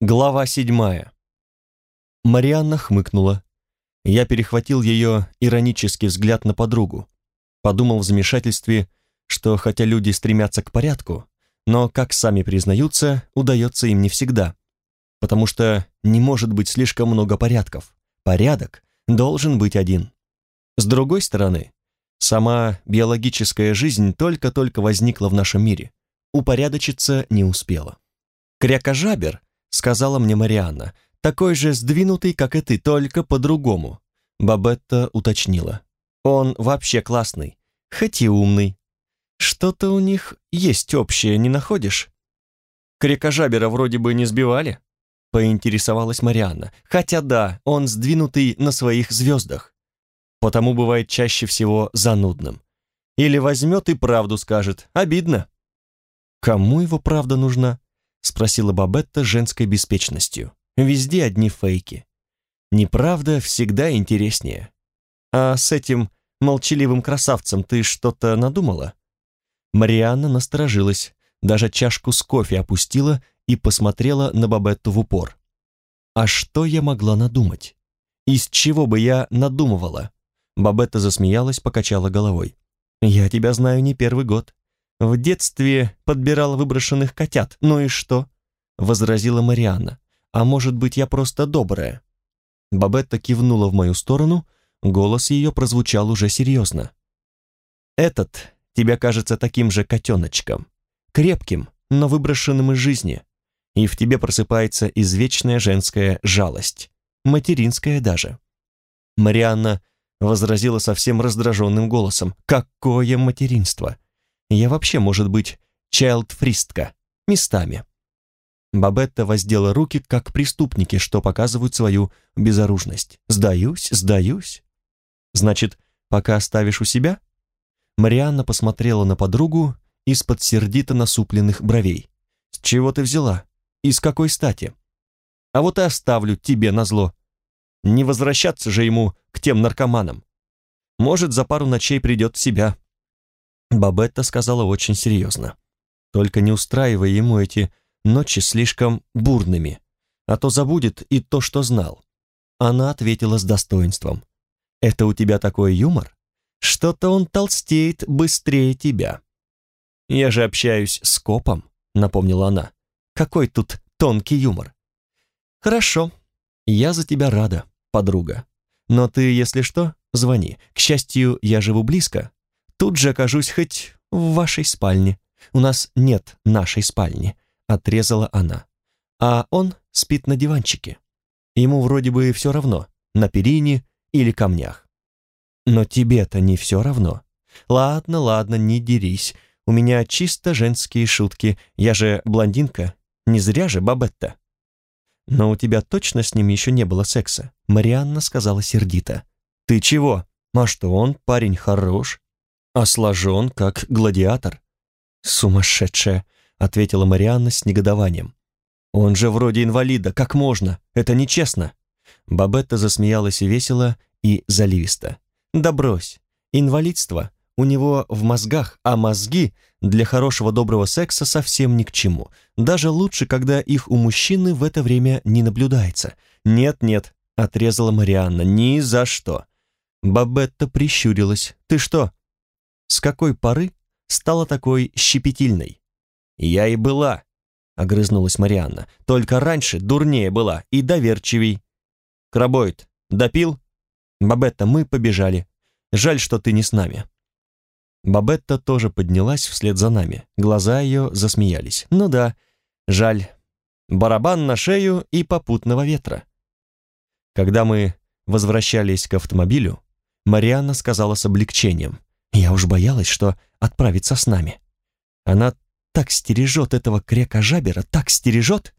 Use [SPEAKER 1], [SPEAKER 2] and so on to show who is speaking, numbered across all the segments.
[SPEAKER 1] Глава седьмая. Марианна хмыкнула. Я перехватил ее иронический взгляд на подругу. Подумал в замешательстве, что хотя люди стремятся к порядку, но, как сами признаются, удается им не всегда. Потому что не может быть слишком много порядков. Порядок должен быть один. С другой стороны, сама биологическая жизнь только-только возникла в нашем мире. Упорядочиться не успела. Крякожабер — сказала мне Марианна. «Такой же сдвинутый, как и ты, только по-другому». Бабетта уточнила. «Он вообще классный, хоть и умный. Что-то у них есть общее, не находишь?» «Крикожабера вроде бы не сбивали?» поинтересовалась Марианна. «Хотя да, он сдвинутый на своих звездах. Потому бывает чаще всего занудным. Или возьмет и правду скажет. Обидно». «Кому его правда нужна?» — спросила Бабетта женской беспечностью. «Везде одни фейки. Неправда всегда интереснее. А с этим молчаливым красавцем ты что-то надумала?» Марианна насторожилась, даже чашку с кофе опустила и посмотрела на Бабетту в упор. «А что я могла надумать? Из чего бы я надумывала?» Бабетта засмеялась, покачала головой. «Я тебя знаю не первый год. В детстве подбирала выброшенных котят. Ну и что? Возразила Марианна. А может быть, я просто добрая? Бабетта кивнула в мою сторону, голос ее прозвучал уже серьезно. Этот тебе кажется таким же котеночком, крепким, но выброшенным из жизни, и в тебе просыпается извечная женская жалость, материнская даже. Марианна возразила совсем раздраженным голосом. «Какое материнство! Я вообще, может быть, чайлдфристка, местами. Бабетта воздела руки, как преступники, что показывают свою безоружность. «Сдаюсь, сдаюсь». «Значит, пока оставишь у себя?» Марианна посмотрела на подругу из-под сердито насупленных бровей. «С чего ты взяла? И с какой стати?» «А вот и оставлю тебе назло. Не возвращаться же ему к тем наркоманам. Может, за пару ночей придет в себя». Бабетта сказала очень серьезно. «Только не устраивай ему эти ночи слишком бурными, а то забудет и то, что знал». Она ответила с достоинством. «Это у тебя такой юмор? Что-то он толстеет быстрее тебя». «Я же общаюсь с копом», — напомнила она. «Какой тут тонкий юмор?» «Хорошо, я за тебя рада, подруга. Но ты, если что, звони. К счастью, я живу близко, Тут же окажусь хоть в вашей спальне. У нас нет нашей спальни», — отрезала она. «А он спит на диванчике. Ему вроде бы все равно, на перине или камнях». «Но тебе-то не все равно. Ладно, ладно, не дерись. У меня чисто женские шутки. Я же блондинка. Не зря же Бабетта». «Но у тебя точно с ним еще не было секса?» Марианна сказала сердито. «Ты чего? А что он, парень хорош, а сложен, как гладиатор». «Сумасшедшая», — ответила Марианна с негодованием. «Он же вроде инвалида, как можно? Это нечестно». Бабетта засмеялась весело и заливисто. «Да брось, инвалидство у него в мозгах, а мозги для хорошего доброго секса совсем ни к чему. Даже лучше, когда их у мужчины в это время не наблюдается. Нет-нет», — отрезала Марианна, — «ни за что». Бабетта прищурилась. «Ты что, с какой поры стала такой щепетильной? Я и была, огрызнулась Марианна, только раньше дурнее была и доверчивей. Крабоид, допил? Бабетта, мы побежали. Жаль, что ты не с нами. Бабетта тоже поднялась вслед за нами. Глаза ее засмеялись. Ну да, жаль. Барабан на шею и попутного ветра. Когда мы возвращались к автомобилю, Марианна сказала с облегчением. Я уж боялась, что отправится с нами. Она так стережет этого крека-жабера, так стережет.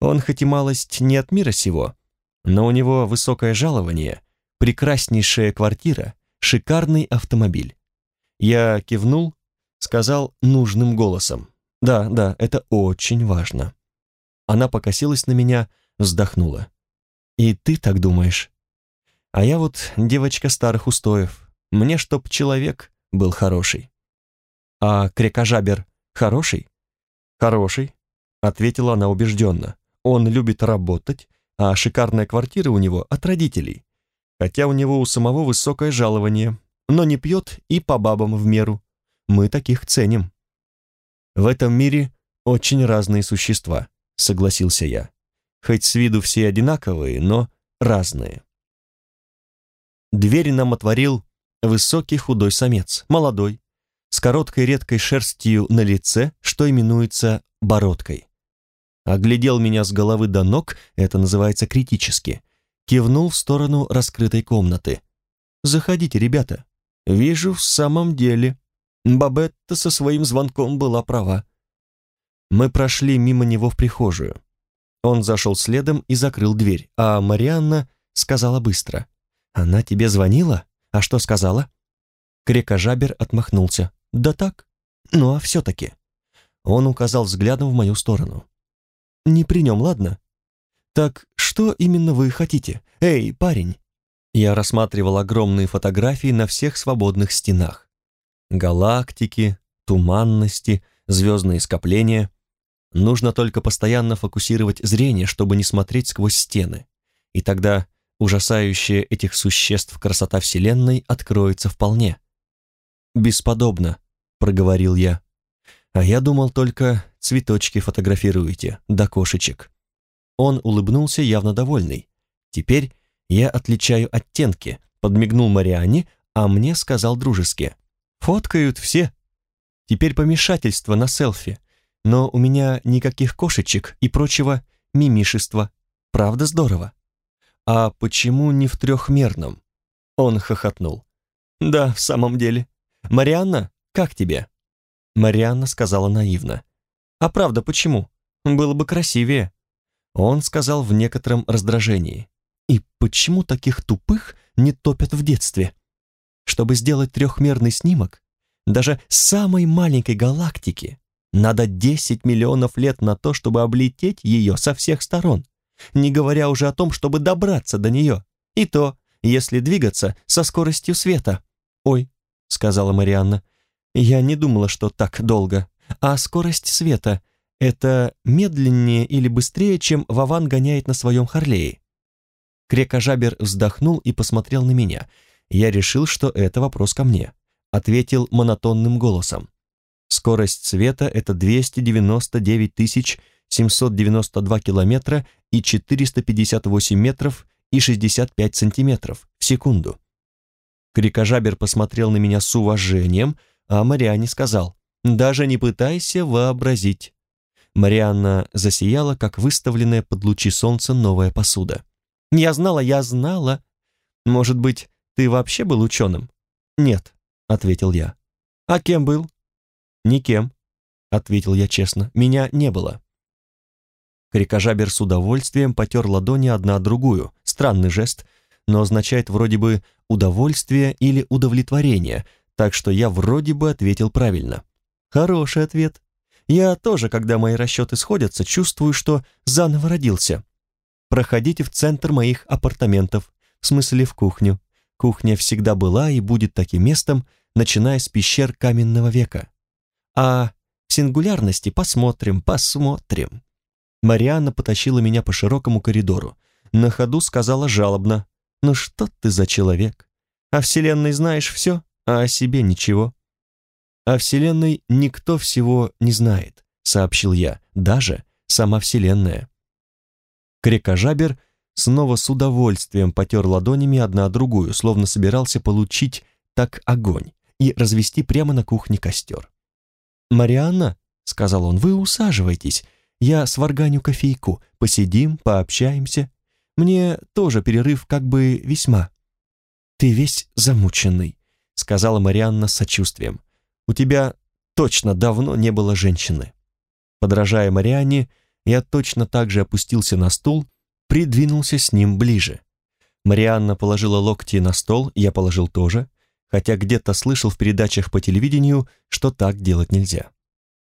[SPEAKER 1] Он хоть и малость не от мира сего, но у него высокое жалование, прекраснейшая квартира, шикарный автомобиль. Я кивнул, сказал нужным голосом. «Да, да, это очень важно». Она покосилась на меня, вздохнула. «И ты так думаешь?» «А я вот девочка старых устоев, мне чтоб человек был хороший. А крекожабер хороший? Хороший, ответила она убежденно. Он любит работать, а шикарная квартира у него от родителей. Хотя у него у самого высокое жалование, но не пьет и по бабам в меру. Мы таких ценим. В этом мире очень разные существа, согласился я. Хоть с виду все одинаковые, но разные. Дверь нам отворил высокий худой самец, молодой, с короткой редкой шерстью на лице, что именуется бородкой. Оглядел меня с головы до ног, это называется критически. Кивнул в сторону раскрытой комнаты. «Заходите, ребята. Вижу, в самом деле. Бабетта со своим звонком была права». Мы прошли мимо него в прихожую. Он зашел следом и закрыл дверь, а Марианна сказала быстро. «Она тебе звонила? А что сказала?» Крекожабер отмахнулся. «Да так. Ну а все-таки». Он указал взглядом в мою сторону. «Не при нем, ладно? Так что именно вы хотите? Эй, парень!» Я рассматривал огромные фотографии на всех свободных стенах. Галактики, туманности, звездные скопления. Нужно только постоянно фокусировать зрение, чтобы не смотреть сквозь стены. И тогда ужасающая этих существ красота Вселенной откроется вполне. «Бесподобно», — проговорил я. «А я думал только, цветочки фотографируете, да кошечек». Он улыбнулся, явно довольный. «Теперь я отличаю оттенки», — подмигнул Марианне, а мне сказал дружески. «Фоткают все. Теперь помешательство на селфи, но у меня никаких кошечек и прочего мимишества. Правда здорово?» «А почему не в трехмерном?» Он хохотнул. «Да, в самом деле. Марианна, как тебе?» Марианна сказала наивно. «А правда, почему? Было бы красивее». Он сказал в некотором раздражении. «И почему таких тупых не топят в детстве? Чтобы сделать трехмерный снимок, даже самой маленькой галактики, надо 10 миллионов лет на то, чтобы облететь ее со всех сторон не говоря уже о том, чтобы добраться до нее. И то, если двигаться со скоростью света. «Ой», — сказала Марианна, — «я не думала, что так долго. А скорость света — это медленнее или быстрее, чем Вован гоняет на своем Харлее?» Крекожабер вздохнул и посмотрел на меня. Я решил, что это вопрос ко мне. Ответил монотонным голосом. Скорость света — это 299 тысяч 792 километра и 458 метров и 65 сантиметров в секунду. Крикожабер посмотрел на меня с уважением, а Мариане сказал, «Даже не пытайся вообразить». Марианна засияла, как выставленная под лучи солнца новая посуда. «Я знала, я знала. Может быть, ты вообще был ученым?» «Нет», — ответил я. «А кем был?» «Никем», — ответил я честно. «Меня не было». Крикожабер с удовольствием потер ладони одна от другую. Странный жест, но означает вроде бы удовольствие или удовлетворение, так что я вроде бы ответил правильно. Хороший ответ. Я тоже, когда мои расчеты сходятся, чувствую, что заново родился. Проходите в центр моих апартаментов, в смысле в кухню. Кухня всегда была и будет таким местом, начиная с пещер каменного века. А в сингулярности посмотрим, посмотрим. Марианна потащила меня по широкому коридору. На ходу сказала жалобно. «Ну что ты за человек? О Вселенной знаешь все, а о себе ничего». «О Вселенной никто всего не знает», — сообщил я, «даже сама Вселенная». Крекожабер снова с удовольствием потер ладонями одна другую, словно собирался получить так огонь и развести прямо на кухне костер. «Марианна», — сказал он, — «вы усаживайтесь, я сварганю кофейку, посидим, пообщаемся. Мне тоже перерыв как бы весьма». «Ты весь замученный», — сказала Марианна с сочувствием. «У тебя точно давно не было женщины». Подражая Марианне, я точно так же опустился на стул, придвинулся с ним ближе. Марианна положила локти на стол, я положил тоже, хотя где-то слышал в передачах по телевидению, что так делать нельзя.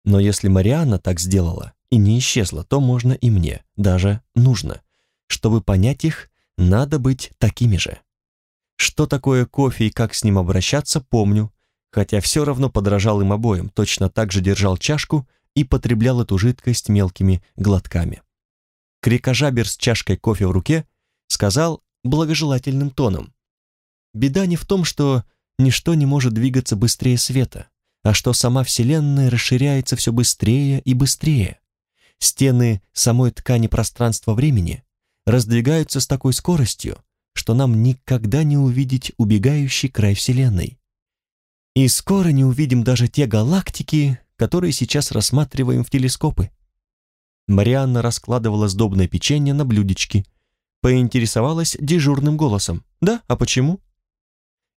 [SPEAKER 1] Но если Марианна так сделала, и не исчезла, то можно и мне, даже нужно. Чтобы понять их, надо быть такими же. Что такое кофе и как с ним обращаться, помню, хотя все равно подражал им обоим, точно так же держал чашку и потреблял эту жидкость мелкими глотками. крикожабер с чашкой кофе в руке сказал благожелательным тоном. «Беда не в том, что ничто не может двигаться быстрее света, а что сама Вселенная расширяется все быстрее и быстрее. Стены самой ткани пространства-времени раздвигаются с такой скоростью, что нам никогда не увидеть убегающий край Вселенной. И скоро не увидим даже те галактики, которые сейчас рассматриваем в телескопы. Марианна раскладывала сдобное печенье на блюдечки, поинтересовалась дежурным голосом. «Да, а почему?»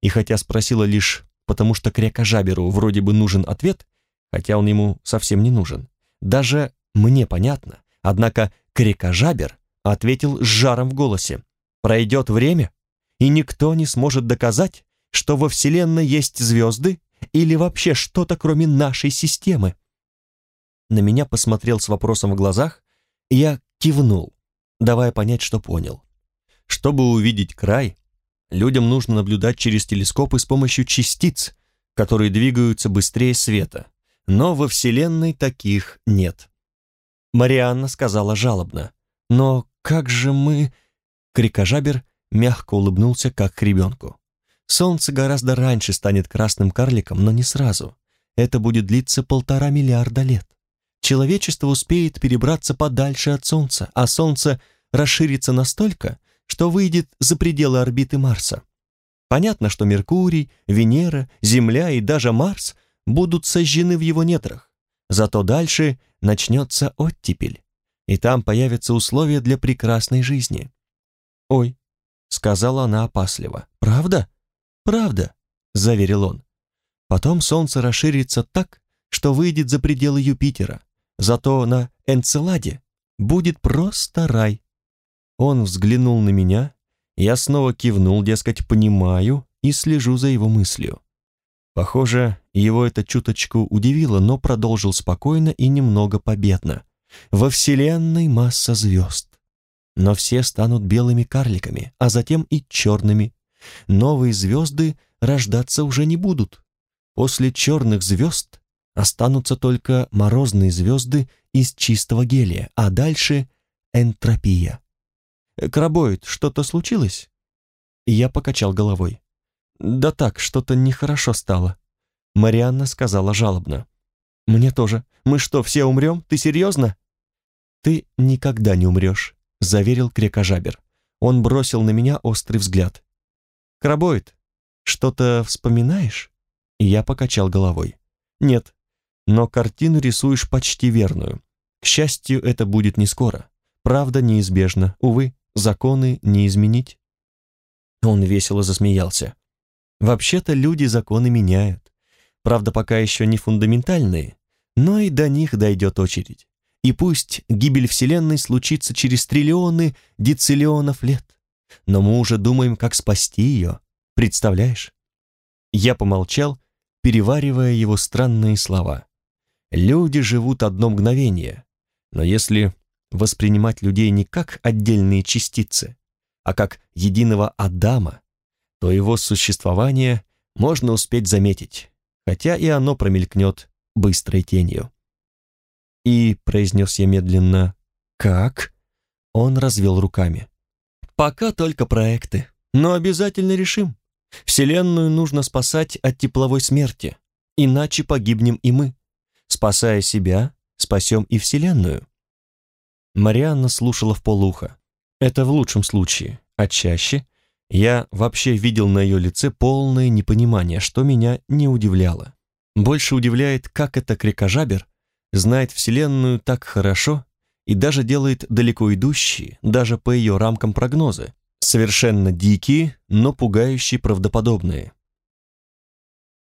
[SPEAKER 1] И хотя спросила лишь потому, что крякожаберу вроде бы нужен ответ, хотя он ему совсем не нужен, даже мне понятно, однако крякожабер ответил с жаром в голосе. «Пройдет время, и никто не сможет доказать, что во Вселенной есть звезды или вообще что-то кроме нашей системы». На меня посмотрел с вопросом в глазах, и я кивнул, давая понять, что понял. Чтобы увидеть край, людям нужно наблюдать через телескопы с помощью частиц, которые двигаются быстрее света, но во Вселенной таких нет. Марианна сказала жалобно, «Но как же мы...» Крикожабер мягко улыбнулся, как к ребенку. Солнце гораздо раньше станет красным карликом, но не сразу. Это будет длиться полтора миллиарда лет. Человечество успеет перебраться подальше от Солнца, а Солнце расширится настолько, что выйдет за пределы орбиты Марса. Понятно, что Меркурий, Венера, Земля и даже Марс будут сожжены в его недрах. Зато дальше начнется оттепель, и там появятся условия для прекрасной жизни. «Ой», — сказала она опасливо, — «правда?» «Правда», — заверил он. «Потом Солнце расширится так, что выйдет за пределы Юпитера. Зато на Энцеладе будет просто рай». Он взглянул на меня, я снова кивнул, дескать, понимаю и слежу за его мыслью. Похоже, его это чуточку удивило, но продолжил спокойно и немного победно. Во Вселенной масса звезд. Но все станут белыми карликами, а затем и черными, новые звезды рождаться уже не будут. После черных звезд останутся только морозные звезды из чистого гелия, а дальше энтропия. «Крабоид, что-то случилось?» Я покачал головой. «Да так, что-то нехорошо стало». Марианна сказала жалобно. «Мне тоже. Мы что, все умрем? Ты серьезно?» «Ты никогда не умрешь», — заверил крекожабер. Он бросил на меня острый взгляд. «Крабоид, что-то вспоминаешь?» Я покачал головой. «Нет, но картину рисуешь почти верную. К счастью, это будет не скоро. Правда неизбежна. Увы, законы не изменить». Он весело засмеялся. «Вообще-то люди законы меняют. Правда, пока еще не фундаментальные, но и до них дойдет очередь. И пусть гибель Вселенной случится через триллионы дециллионов лет но мы уже думаем, как спасти ее. Представляешь?» Я помолчал, переваривая его странные слова. «Люди живут одно мгновение, но если воспринимать людей не как отдельные частицы, а как единого Адама, то его существование можно успеть заметить, хотя и оно промелькнет быстрой тенью. И, произнес я медленно, «Как?» Он развел руками. Пока только проекты, но обязательно решим. Вселенную нужно спасать от тепловой смерти, иначе погибнем и мы. Спасая себя, спасем и Вселенную. Марианна слушала в полухо. Это в лучшем случае, а чаще я вообще видел на ее лице полное непонимание, что меня не удивляло. Больше удивляет, как это крикожабер знает Вселенную так хорошо и даже делает далеко идущие, даже по ее рамкам прогнозы, совершенно дикие, но пугающие правдоподобные.